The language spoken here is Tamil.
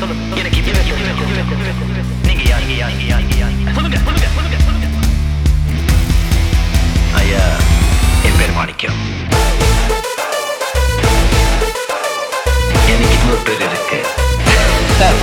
சொல்லுங்க எனக்கு நீங்க யார் நீங்க யார் நீங்க யார் நீங்க யார் சொல்லுங்க சொல்லுங்க சொல்லுங்க சொல்லுங்க ஐயா என் பேர் மாணிக்கம் எனக்கு இன்னொரு பேர் இருக்கு சார்